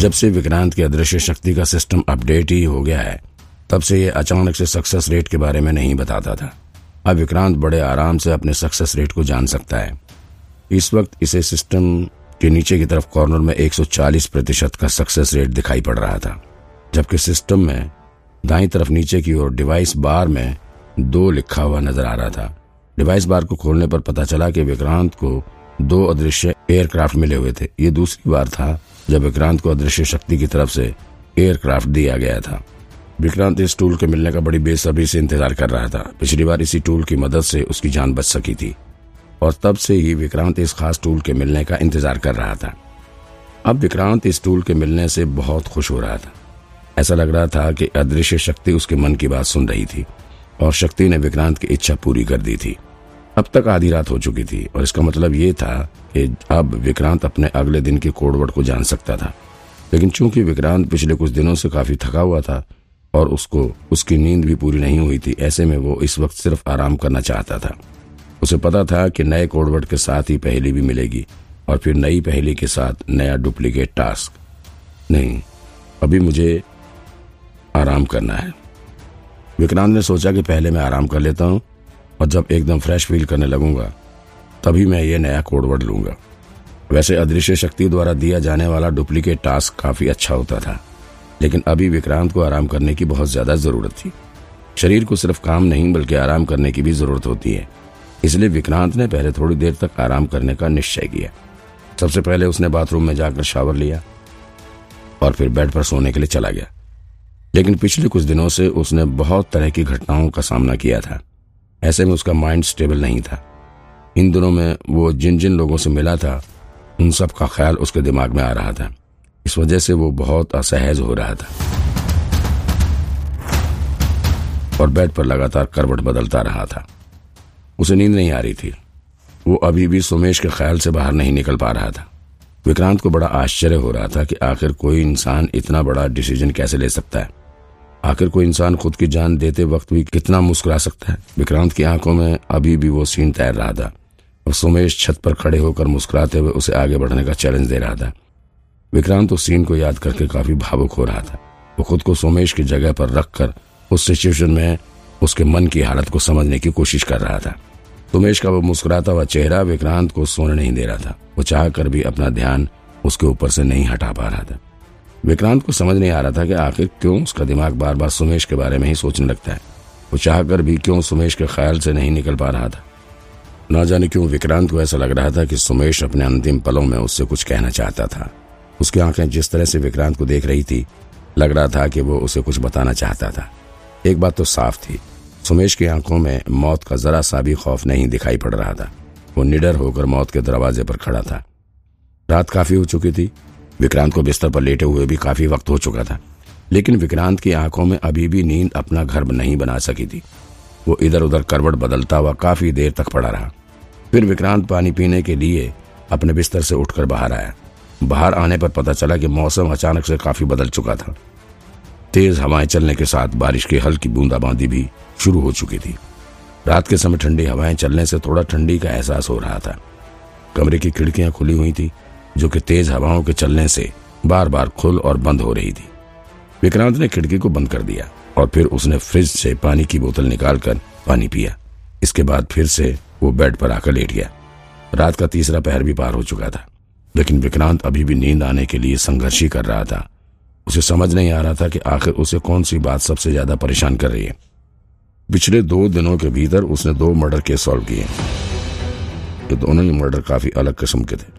जब से विक्रांत की अदृश्य शक्ति का सिस्टम अपडेट ही हो गया है, तब से ये अचानक से सक्सेस रेट के बारे में नहीं बताता था। अब विक्रांत बड़े आराम से अपने सक्सेस रेट को जान सकता है। इस वक्त इसे सिस्टम के नीचे की तरफ़ कॉर्नर में 140 प्रतिशत का सक्सेस रेट दिखाई पड़ रहा था, जबकि सिस्टम में दाई तरफ़ नीचे की ओर डिवाइस बार में दो लिखा हुआ नज़र आ रहा था। डिवाइस बार को खोलने पर पता चला कि विक्रांत को दो अदृश्य एयरक्राफ्ट मिले हुए थे। ये दूसरी बार था जब विक्रांत को अदृश्य शक्ति की तरफ़ से एयरक्राफ्ट दिया गया था। विक्रांत इस टूल के मिलने का बड़ी बेसब्री से इंतज़ार कर रहा था। पिछली बार इसी टूल की मदद से उसकी जान बच सकी थी। और तब से ही विक्रांत इस खास टूल के मिलने का इंतज़ार कर रहा था। अब विक्रांत इस टूल के मिलने से बहुत खुश हो रहा था। ऐसा लग रहा था कि अदृश्य शक्ति उसके मन की बात सुन रही थी और शक्ति ने विक्रांत की इच्छा पूरी कर दी थी। अब तक आधी रात हो चुकी थी और इसका मतलब ये था कि अब विक्रांत अपने अगले दिन की कोडवर्ड को जान सकता था। लेकिन चूँकि विक्रांत पिछले कुछ दिनों से काफ़ी थका हुआ था और उसको, उसकी नींद भी पूरी नहीं हुई थी, ऐसे में वो इस वक्त सिर्फ़ आराम करना चाहता था। उसे पता था कि नए कोडवर्ड के साथ ही पहली भी मिलेगी और फिर नई पहली के साथ नया डुप्लीकेट टास्क। नहीं, अभी मुझे आराम करना है। विक्रांत ने सोचा कि पहले मैं आराम कर लेता हूँ और जब एकदम फ्रेश फील करने लगूँगा, तभी मैं ये नया कोडवर्ड लूँगा। वैसे अदृश्य शक्ति द्वारा दिया जाने वाला डुप्लीकेट टास्क काफ़ी अच्छा होता था, लेकिन अभी विक्रांत को आराम करने की बहुत ज़्यादा ज़रूरत थी। शरीर को सिर्फ़ काम नहीं, बल्कि आराम करने की भी ज़रूरत होती है। इसलिए विक्रांत ने पहले थोड़ी देर तक आराम करने का निश्चय किया। सबसे पहले उसने बाथरूम में जाकर शावर लिया और फिर बेड पर सोने के लिए चला गया। लेकिन पिछले कुछ दिनों से उसने बहुत तरह की घटनाओं का सामना किया था। ऐसे में उसका माइंड स्टेबल नहीं था। इन दिनों में वो जिन जिन लोगों से मिला था, उन सब का ख्याल उसके दिमाग में आ रहा था। इस वजह से वो बहुत असहज हो रहा था। और बेड पर लगातार करवट बदलता रहा था। उसे नींद नहीं आ रही थी। वो अभी भी सुमेश के ख्याल से बाहर नहीं निकल पा रहा था। विक्रांत को बड़ा आश्चर्य हो रहा था कि आखिर कोई इंसान इतना बड़ा डिसीज़न कैसे ले सकता है? आखिर कोई इंसान खुद की जान देते वक्त भी कितना मुस्कुरा सकता है? विक्रांत की आँखों में अभी भी वो सीन तैर रहा था। और सुमेश छत पर खड़े होकर मुस्कुराते हुए उसे आगे बढ़ने का चैलेंज दे रहा था। विक्रांत उस सीन को याद करके काफ़ी भावुक हो रहा था। वो खुद को सोमेश की जगह पर रखकर उस सिचुएशन में उसके मन की हालत को समझने की कोशिश कर रहा था। सुमेश का वो मुस्कुराता हुआ चेहरा विक्रांत को सोने नहीं दे रहा था। वो चाह कर भी अपना ध्यान उसके ऊपर से नहीं हटा पा रहा था। विक्रांत को समझ नहीं आ रहा था कि आखिर क्यों उसका दिमाग बार बार सुमेश के बारे में ही सोचने लगता है। वो चाहकर भी क्यों सुमेश के ख्याल से नहीं निकल पा रहा था। न जाने क्यों विक्रांत को ऐसा लग रहा था कि सुमेश अपने अंतिम पलों में उससे कुछ कहना चाहता था। उसकी आँखें जिस तरह से विक्रांत को देख रही थी, लग रहा था कि वो उसे कुछ बताना चाहता था। एक बात तो साफ़ थी, सुमेश की आँखों में मौत का जरा सा भी खौफ नहीं दिखाई पड़ रहा था। वो निडर होकर मौत के दरवाजे पर खड़ा था। रात काफ़ी हो चुकी थी विक्रांत को बिस्तर पर लेटे हुए भी काफ़ी वक्त हो चुका था। लेकिन विक्रांत की आँखों में अभी भी नींद अपना घर नहीं बना सकी थी। वो इधर उधर करवट बदलता हुआ काफ़ी देर तक पड़ा रहा। फिर विक्रांत पानी पीने के लिए अपने बिस्तर से उठकर बाहर आया। बाहर आने पर पता चला कि मौसम अचानक से काफ़ी बदल चुका था। तेज हवाएँ चलने के साथ बारिश की हल्की बूंदाबांदी भी शुरू हो चुकी थी। रात के समय ठंडी हवाएँ चलने से थोड़ा ठंडी का एहसास हो रहा था। कमरे की खिड़कियाँ खुली हुई थी। जो कि तेज हवाओं के चलने से बार बार खुल और बंद हो रही थी। विक्रांत ने खिड़की को बंद कर दिया और फिर उसने फ्रिज से पानी की बोतल निकालकर पानी पिया। इसके बाद फिर से वो बेड पर आकर लेट गया। रात का तीसरा पहर भी पार हो चुका था, लेकिन विक्रांत अभी भी नींद आने के लिए संघर्ष ही कर रहा था। उसे समझ नहीं आ रहा था कि आखिर उसे कौन सी बात सबसे ज़्यादा परेशान कर रही है। पिछले दो दिनों के भीतर उसने दो मर्डर केस सॉल्व किए। ये दोनों ही मर्डर काफ़ी अलग किस्म के थे।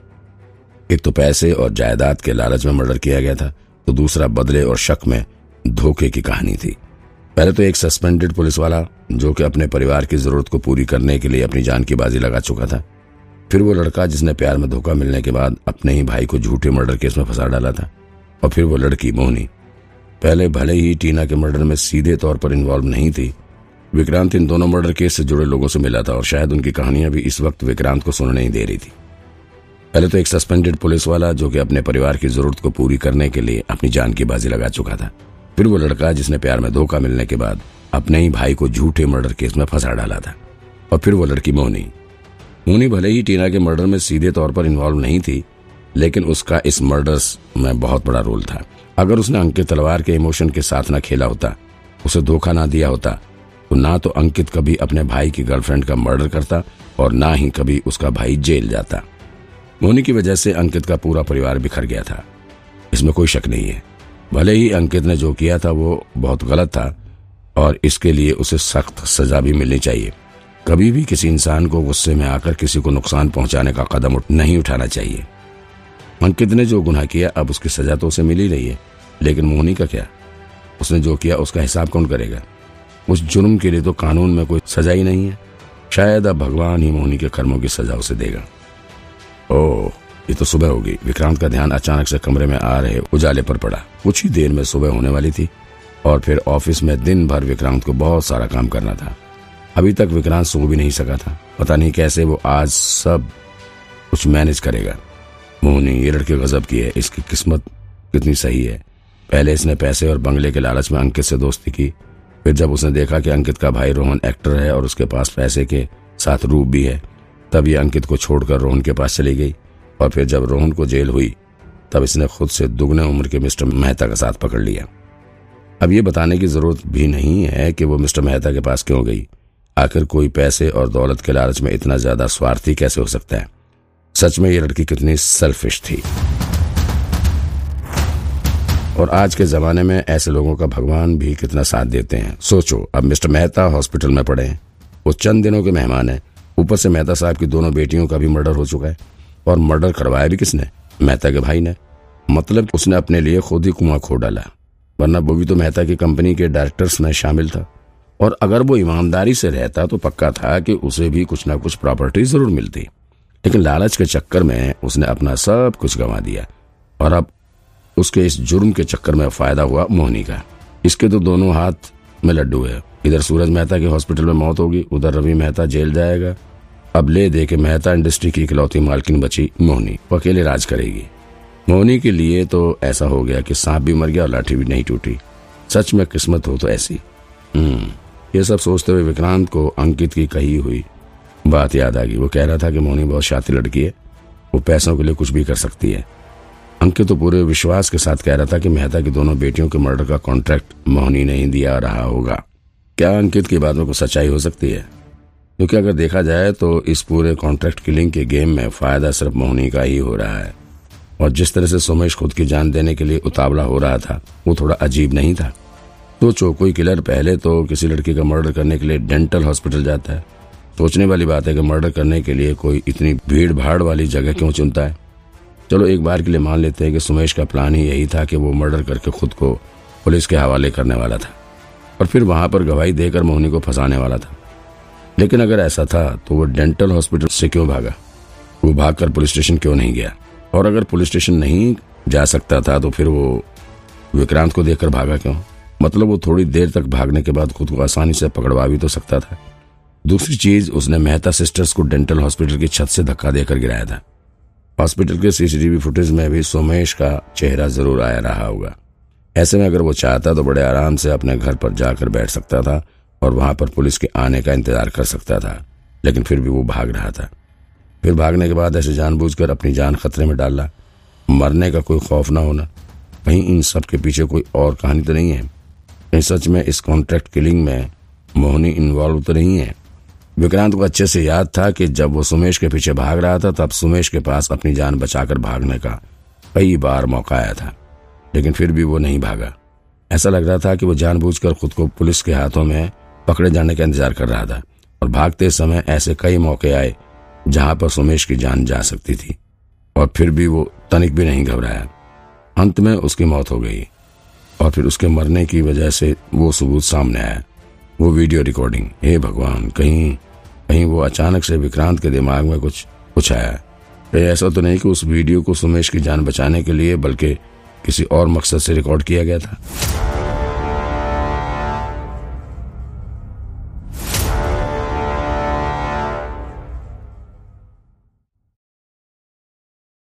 एक तो पैसे और जायदाद के लालच में मर्डर किया गया था तो दूसरा बदले और शक में धोखे की कहानी थी। पहले तो एक सस्पेंडेड पुलिस वाला, जो कि अपने परिवार की ज़रूरत को पूरी करने के लिए अपनी जान की बाजी लगा चुका था। फिर वो लड़का जिसने प्यार में धोखा मिलने के बाद अपने ही भाई को झूठे मर्डर केस में फंसा डाला था, और फिर वो लड़की मोहनी। पहले भले ही टीना के मर्डर में सीधे तौर पर इन्वॉल्व नहीं थी, विक्रांत इन दोनों मर्डर केस से जुड़े लोगों से मिला था, और शायद उनकी कहानियाँ भी इस वक्त विक्रांत को सुनने ही दे रही थी। पहले तो एक सस्पेंडेड पुलिस वाला जो कि अपने परिवार की ज़रूरत को पूरी करने के लिए अपनी जान की बाजी लगा चुका था। फिर वो लड़का जिसने प्यार में धोखा मिलने के बाद अपने ही भाई को झूठे मर्डर केस में फंसा डाला था। और फिर वो लड़की मोहनी मोहनी भले ही टीना के मर्डर में सीधे तौर पर इन्वॉल्व नहीं थी, लेकिन उसका इस मर्डर्स में बहुत बड़ा रोल था। अगर उसने अंकित तलवार के इमोशन के साथ न खेला होता, उसे धोखा ना दिया होता तो ना तो अंकित कभी अपने भाई की गर्लफ्रेंड का मर्डर करता और ना ही कभी उसका भाई जेल जाता। मोनी की वजह से अंकित का पूरा परिवार बिखर गया था। इसमें कोई शक नहीं है। भले ही अंकित ने जो किया था, वो बहुत गलत था, और इसके लिए उसे सख्त सजा भी मिलनी चाहिए। कभी भी किसी इंसान को गुस्से में आकर किसी को नुकसान पहुँचाने का कदम उठ नहीं उठाना चाहिए। अंकित ने जो गुनाह किया, अब उसकी सजा तो उसे मिल ही रही है। लेकिन मोहनी का क्या? उसने जो किया, उसका हिसाब कौन करेगा? उस जुर्म के लिए तो कानून में कोई सजा ही नहीं है। शायद अब भगवान ही मोहनी के कर्मों की सजा उसे देगा। ओह, ये तो सुबह होगी। विक्रांत का ध्यान अचानक से कमरे में आ रहे उजाले पर पड़ा। कुछ ही देर में सुबह होने वाली थी और फिर ऑफ़िस में दिन भर विक्रांत को बहुत सारा काम करना था। अभी तक विक्रांत सो भी नहीं सका था। पता नहीं कैसे वो आज सब कुछ मैनेज करेगा। मोहनी ये लड़के गजब की है। इसकी किस्मत कितनी सही है। पहले इसने पैसे और बंगले के लालच में अंकित से दोस्ती की। फिर जब उसने देखा कि अंकित का भाई रोहन एक्टर है और उसके पास पैसे के साथ रूप भी है तब ये अंकित को छोड़कर रोहन के पास चली गई और फिर जब रोहन को जेल हुई, तब इसने खुद से दुगने उम्र के मिस्टर मेहता का साथ पकड़ लिया। अब ये बताने की ज़रूरत भी नहीं है कि वो मिस्टर मेहता के पास क्यों गई। आखिर कोई पैसे और दौलत के लालच में इतना ज़्यादा स्वार्थी कैसे हो सकता है? सच में ये लड़की कितनी सेल्फिश थी। और आज के जमाने में ऐसे लोगों का भगवान भी कितना साथ देते हैं। सोचो, अब मिस्टर मेहता हॉस्पिटल में पड़े हैं। वो चंद दिनों के मेहमान हैं। ऊपर से मेहता साहब की दोनों बेटियों का भी मर्डर हो चुका है और मर्डर करवाया भी किसने? मेहता के भाई ने। मतलब उसने अपने लिए खुद ही कुआँ खो डाला। वरना वो भी तो मेहता की कंपनी के डायरेक्टर्स में शामिल था। और अगर वो ईमानदारी से रहता तो पक्का था कि उसे भी कुछ ना कुछ प्रॉपर्टी ज़रूर मिलती। लेकिन लालच के चक्कर में उसने अपना सब कुछ गंवा दिया। और अब उसके इस जुर्म के चक्कर में फ़ायदा हुआ मोहनी का। इसके तो दोनों हाथ में लड्डू है। इधर सूरज मेहता के हॉस्पिटल में मौत होगी, उधर रवि मेहता जेल जाएगा। अब ले दे के मेहता इंडस्ट्री की इकलौती मालकिन बची मोहनी, वो अकेले राज करेगी। मोहनी के लिए तो ऐसा हो गया कि सांप भी मर गया और लाठी भी नहीं टूटी। सच में किस्मत हो तो ऐसी। हम्म ये सब सोचते हुए विक्रांत को अंकित की कही हुई बात याद आ गई। वो कह रहा था कि मोहनी बहुत शातिर लड़की है। वो पैसों के लिए कुछ भी कर सकती है। अंकित तो पूरे विश्वास के साथ कह रहा था कि मेहता की दोनों बेटियों के मर्डर का कॉन्ट्रैक्ट मोहनी नहीं दिया रहा होगा। क्या अंकित की बातों को सच्चाई हो सकती है? क्योंकि अगर देखा जाए तो इस पूरे कॉन्ट्रैक्ट किलिंग के गेम में फ़ायदा सिर्फ़ मोहनी का ही हो रहा है। और जिस तरह से सोमेश खुद की जान देने के लिए उतावला हो रहा था, वो थोड़ा अजीब नहीं था। सोचो, कोई किलर पहले तो किसी लड़की का मर्डर करने के लिए डेंटल हॉस्पिटल जाता है। सोचने वाली बात है कि मर्डर करने के लिए कोई इतनी भीड़ भाड़ वाली जगह क्यों चुनता है? चलो, एक बार के लिए मान लेते हैं कि सुमेश का प्लान ही यही था कि वो मर्डर करके खुद को पुलिस के हवाले करने वाला था। और फिर वहाँ पर गवाही देकर मोहनी को फंसाने वाला था। लेकिन अगर ऐसा था तो वो डेंटल हॉस्पिटल से क्यों भागा? वो भागकर पुलिस स्टेशन क्यों नहीं गया? और अगर पुलिस स्टेशन नहीं जा सकता था तो फिर वो विक्रांत को देखकर भागा क्यों? मतलब वो थोड़ी देर तक भागने के बाद खुद को आसानी से पकड़वा भी तो सकता था। दूसरी चीज़, उसने मेहता सिस्टर्स को डेंटल हॉस्पिटल की छत से धक्का देकर गिराया था। हॉस्पिटल के सीसीटीवी फुटेज में भी सोमेश का चेहरा ज़रूर आया रहा होगा। ऐसे में अगर वो चाहता तो बड़े आराम से अपने घर पर जाकर बैठ सकता था और वहाँ पर पुलिस के आने का इंतज़ार कर सकता था, लेकिन फिर भी वो भाग रहा था। फिर भागने के बाद ऐसे जानबूझकर अपनी जान खतरे में डालना, मरने का कोई खौफ ना होना कहीं इन सब के पीछे कोई और कहानी तो नहीं है। कहीं सच में इस कॉन्ट्रैक्ट किलिंग में मोहनी इन्वॉल्व तो नहीं है। विक्रांत को अच्छे से याद था कि जब वो सुमेश के पीछे भाग रहा था, तब सुमेश के पास अपनी जान बचाकर भागने का कई बार मौका आया था, लेकिन फिर भी वो नहीं भागा। ऐसा लग रहा था कि वो जानबूझकर खुद को पुलिस के हाथों में पकड़े जाने का इंतज़ार कर रहा था और भागते समय ऐसे कई मौके आए जहाँ पर सुमेश की जान जा सकती थी और फिर भी वो तनिक भी नहीं घबराया। अंत में उसकी मौत हो गई और फिर उसके मरने की वजह से वो सबूत सामने आया। वो वीडियो रिकॉर्डिंग, हे भगवान, कहीं कहीं वो अचानक से विक्रांत के दिमाग में कुछ कुछ आया। ऐसा तो नहीं कि उस वीडियो को सुमेश की जान बचाने के लिए, बल्कि किसी और मकसद से रिकॉर्ड किया गया था।